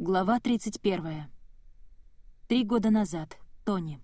Глава 31. Три года назад. Тони.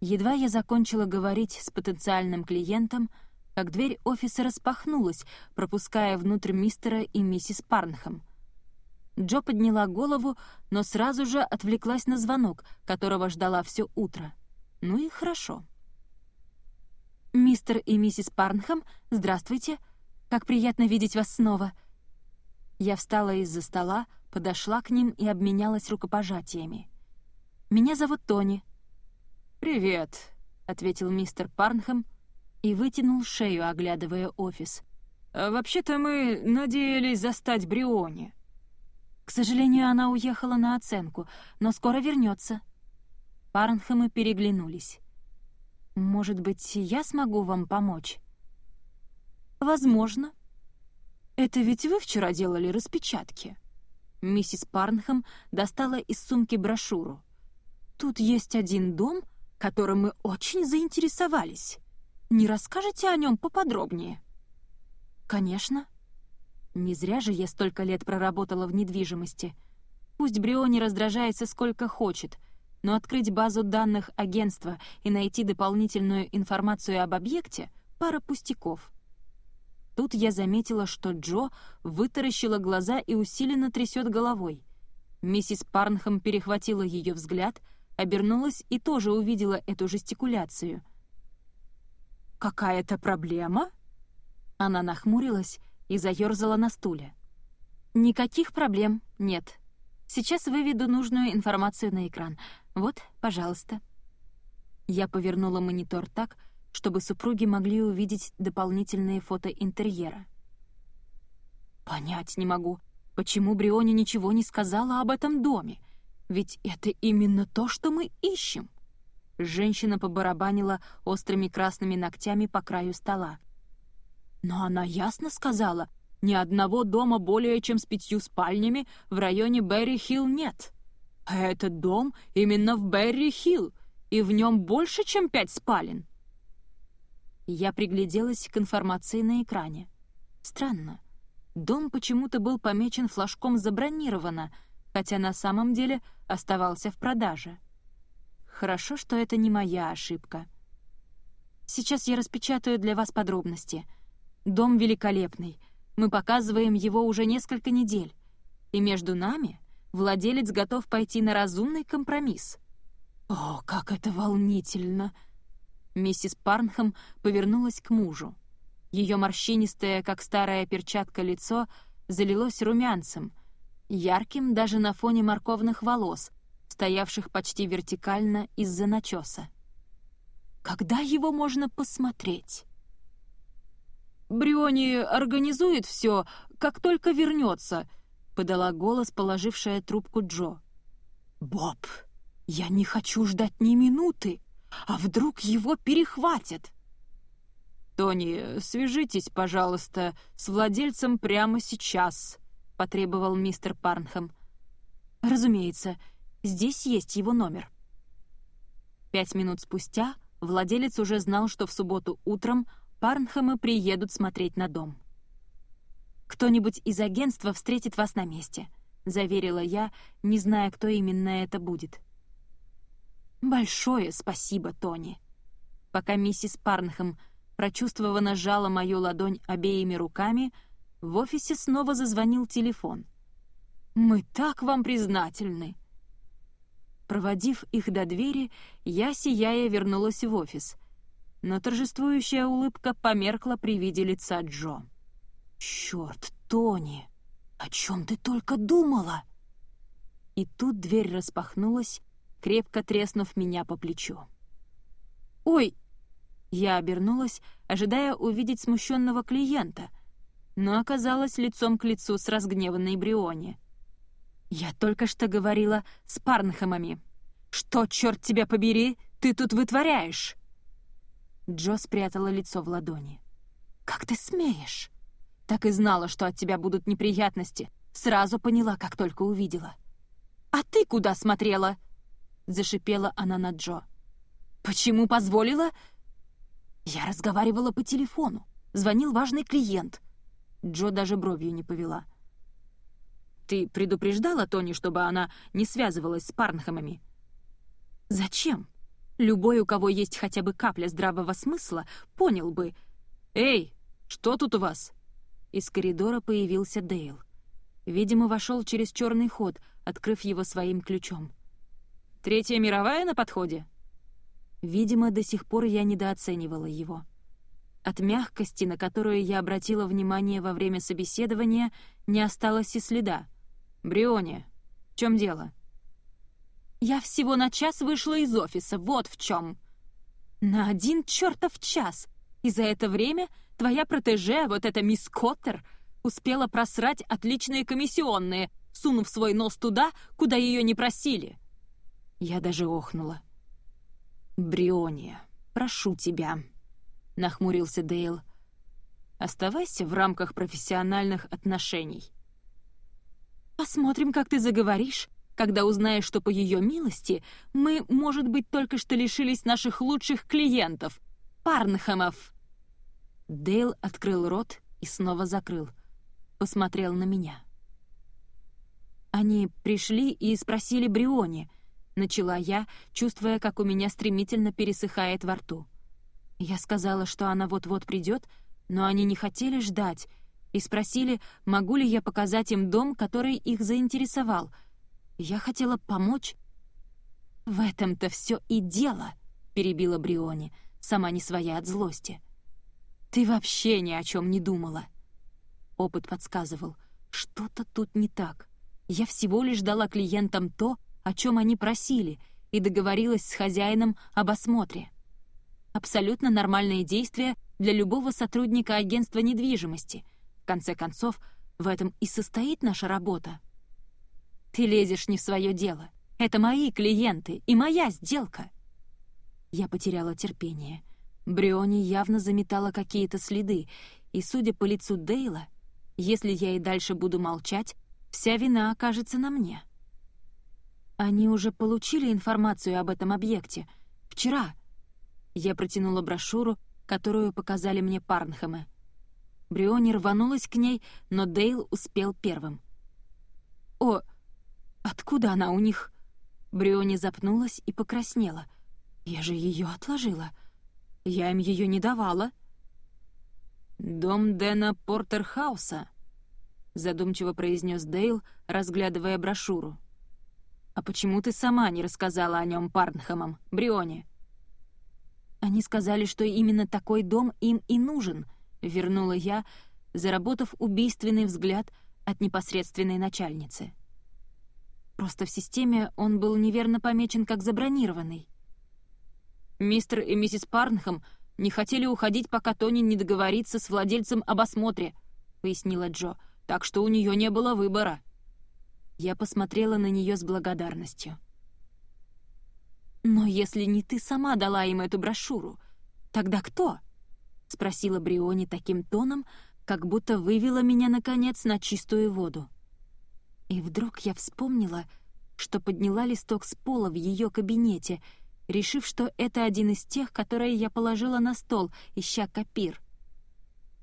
Едва я закончила говорить с потенциальным клиентом, как дверь офиса распахнулась, пропуская внутрь мистера и миссис Парнхэм. Джо подняла голову, но сразу же отвлеклась на звонок, которого ждала все утро. Ну и хорошо. «Мистер и миссис Парнхэм, здравствуйте. Как приятно видеть вас снова», — я встала из-за стола, подошла к ним и обменялась рукопожатиями. «Меня зовут Тони». «Привет», — ответил мистер Парнхэм и вытянул шею, оглядывая офис. «А «Вообще-то мы надеялись застать Бриони». «К сожалению, она уехала на оценку, но скоро вернется. Парнхэмы переглянулись. «Может быть, я смогу вам помочь?» «Возможно», «Это ведь вы вчера делали распечатки?» Миссис Парнхэм достала из сумки брошюру. «Тут есть один дом, которым мы очень заинтересовались. Не расскажете о нем поподробнее?» «Конечно. Не зря же я столько лет проработала в недвижимости. Пусть Бриони раздражается сколько хочет, но открыть базу данных агентства и найти дополнительную информацию об объекте — пара пустяков. Тут я заметила, что Джо вытаращила глаза и усиленно трясет головой. Миссис Парнхэм перехватила ее взгляд, обернулась и тоже увидела эту жестикуляцию. «Какая-то проблема?» Она нахмурилась и заерзала на стуле. «Никаких проблем нет. Сейчас выведу нужную информацию на экран. Вот, пожалуйста». Я повернула монитор так, чтобы супруги могли увидеть дополнительные фото интерьера. «Понять не могу, почему Бриони ничего не сказала об этом доме, ведь это именно то, что мы ищем». Женщина побарабанила острыми красными ногтями по краю стола. «Но она ясно сказала, ни одного дома более чем с пятью спальнями в районе Берри-Хилл нет. А этот дом именно в Берри-Хилл, и в нем больше, чем пять спален». Я пригляделась к информации на экране. Странно. Дом почему-то был помечен флажком «Забронировано», хотя на самом деле оставался в продаже. Хорошо, что это не моя ошибка. Сейчас я распечатаю для вас подробности. Дом великолепный. Мы показываем его уже несколько недель. И между нами владелец готов пойти на разумный компромисс. О, как это волнительно! Миссис Парнхэм повернулась к мужу. Ее морщинистое, как старая перчатка, лицо залилось румянцем, ярким даже на фоне морковных волос, стоявших почти вертикально из-за начеса. «Когда его можно посмотреть?» «Бриони организует все, как только вернется», — подала голос, положившая трубку Джо. «Боб, я не хочу ждать ни минуты!» А вдруг его перехватят? «Тони, свяжитесь, пожалуйста, с владельцем прямо сейчас», — потребовал мистер Парнхэм. «Разумеется, здесь есть его номер». Пять минут спустя владелец уже знал, что в субботу утром Парнхэмы приедут смотреть на дом. «Кто-нибудь из агентства встретит вас на месте», — заверила я, не зная, кто именно это будет. «Большое спасибо, Тони». Пока миссис Парнхэм прочувствованно сжала мою ладонь обеими руками, в офисе снова зазвонил телефон. «Мы так вам признательны!» Проводив их до двери, я, сияя, вернулась в офис, но торжествующая улыбка померкла при виде лица Джо. «Чёрт, Тони, о чем ты только думала?» И тут дверь распахнулась, крепко треснув меня по плечу. «Ой!» Я обернулась, ожидая увидеть смущенного клиента, но оказалась лицом к лицу с разгневанной Бриони. «Я только что говорила с Парнхэмами. Что, черт тебя побери, ты тут вытворяешь?» Джо спрятала лицо в ладони. «Как ты смеешь?» «Так и знала, что от тебя будут неприятности. Сразу поняла, как только увидела». «А ты куда смотрела?» — зашипела она на Джо. «Почему позволила?» «Я разговаривала по телефону. Звонил важный клиент». Джо даже бровью не повела. Ты предупреждала Тони, чтобы она не связывалась с Парнхэмами?» «Зачем? Любой, у кого есть хотя бы капля здравого смысла, понял бы. Эй, что тут у вас?» Из коридора появился Дейл. Видимо, вошел через черный ход, открыв его своим ключом. «Третья мировая на подходе?» Видимо, до сих пор я недооценивала его. От мягкости, на которую я обратила внимание во время собеседования, не осталось и следа. «Брионе, в чем дело?» «Я всего на час вышла из офиса, вот в чем. «На один чертов час! И за это время твоя протеже, вот эта мисс Коттер, успела просрать отличные комиссионные, сунув свой нос туда, куда ее не просили». Я даже охнула. «Брионе, прошу тебя», — нахмурился Дейл. «Оставайся в рамках профессиональных отношений». «Посмотрим, как ты заговоришь, когда узнаешь, что по ее милости мы, может быть, только что лишились наших лучших клиентов, Парнхэмов». Дейл открыл рот и снова закрыл. Посмотрел на меня. Они пришли и спросили Брионе, начала я, чувствуя, как у меня стремительно пересыхает во рту. Я сказала, что она вот-вот придет, но они не хотели ждать и спросили, могу ли я показать им дом, который их заинтересовал. Я хотела помочь. «В этом-то все и дело», — перебила Бриони, сама не своя от злости. «Ты вообще ни о чем не думала». Опыт подсказывал, что-то тут не так. Я всего лишь дала клиентам то, о чем они просили, и договорилась с хозяином об осмотре. Абсолютно нормальные действия для любого сотрудника агентства недвижимости. В конце концов, в этом и состоит наша работа. Ты лезешь не в свое дело. Это мои клиенты и моя сделка. Я потеряла терпение. Бриони явно заметала какие-то следы, и, судя по лицу Дейла, если я и дальше буду молчать, вся вина окажется на мне. Они уже получили информацию об этом объекте. Вчера — я протянула брошюру, которую показали мне Парнхэмы. Бриони рванулась к ней, но Дейл успел первым. «О, откуда она у них?» Бриони запнулась и покраснела. «Я же ее отложила. Я им ее не давала». «Дом Дэна Портерхауса», — задумчиво произнес Дейл, разглядывая брошюру. «А почему ты сама не рассказала о нем Парнхэмам, Бриони?» Они сказали, что именно такой дом им и нужен, вернула я, заработав убийственный взгляд от непосредственной начальницы. Просто в системе он был неверно помечен как забронированный. Мистер и миссис Парнхэм не хотели уходить, пока Тони не договорится с владельцем об осмотре, пояснила Джо, так что у нее не было выбора. Я посмотрела на нее с благодарностью. «Но если не ты сама дала им эту брошюру, тогда кто?» — спросила Бриони таким тоном, как будто вывела меня, наконец, на чистую воду. И вдруг я вспомнила, что подняла листок с пола в ее кабинете, решив, что это один из тех, которые я положила на стол, ища копир.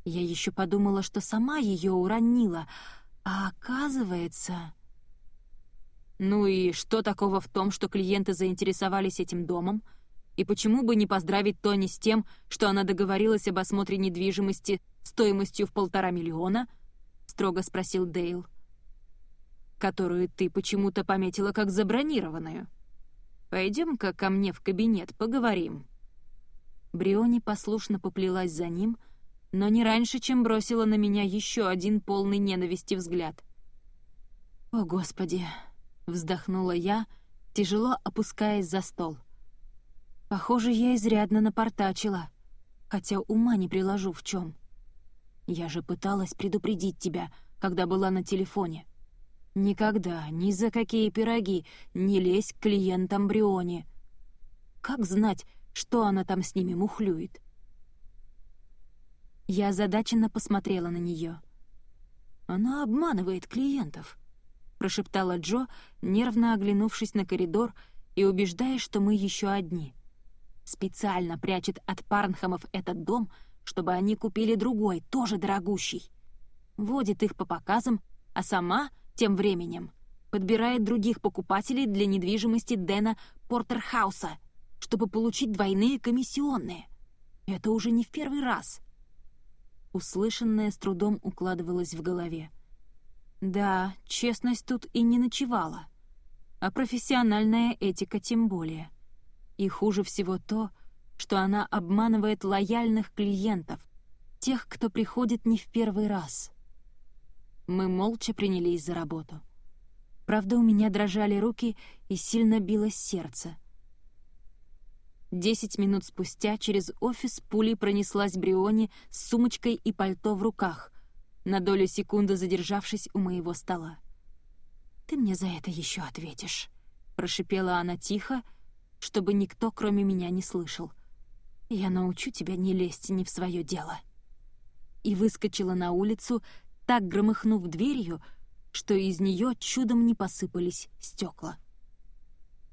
Я еще подумала, что сама ее уронила, а оказывается... Ну и что такого в том, что клиенты заинтересовались этим домом? И почему бы не поздравить Тони с тем, что она договорилась об осмотре недвижимости стоимостью в полтора миллиона? Строго спросил Дейл. Которую ты почему-то пометила как забронированную. Пойдем-ка ко мне в кабинет, поговорим. Бриони послушно поплелась за ним, но не раньше, чем бросила на меня еще один полный ненависти взгляд. «О, Господи!» Вздохнула я, тяжело опускаясь за стол. Похоже, я изрядно напортачила, хотя ума не приложу в чем. Я же пыталась предупредить тебя, когда была на телефоне. Никогда, ни за какие пироги, не лезь к клиентам Бриони. Как знать, что она там с ними мухлюет? Я озадаченно посмотрела на нее. Она обманывает клиентов прошептала Джо, нервно оглянувшись на коридор и убеждая, что мы еще одни. Специально прячет от Парнхамов этот дом, чтобы они купили другой, тоже дорогущий. Водит их по показам, а сама тем временем подбирает других покупателей для недвижимости Дэна Портерхауса, чтобы получить двойные комиссионные. Это уже не в первый раз. Услышанное с трудом укладывалось в голове. Да, честность тут и не ночевала. А профессиональная этика тем более. И хуже всего то, что она обманывает лояльных клиентов, тех, кто приходит не в первый раз. Мы молча принялись за работу. Правда, у меня дрожали руки и сильно билось сердце. Десять минут спустя через офис пулей пронеслась Бриони с сумочкой и пальто в руках, на долю секунды задержавшись у моего стола. «Ты мне за это еще ответишь», — прошипела она тихо, чтобы никто, кроме меня, не слышал. «Я научу тебя не лезть не в свое дело». И выскочила на улицу, так громыхнув дверью, что из нее чудом не посыпались стекла.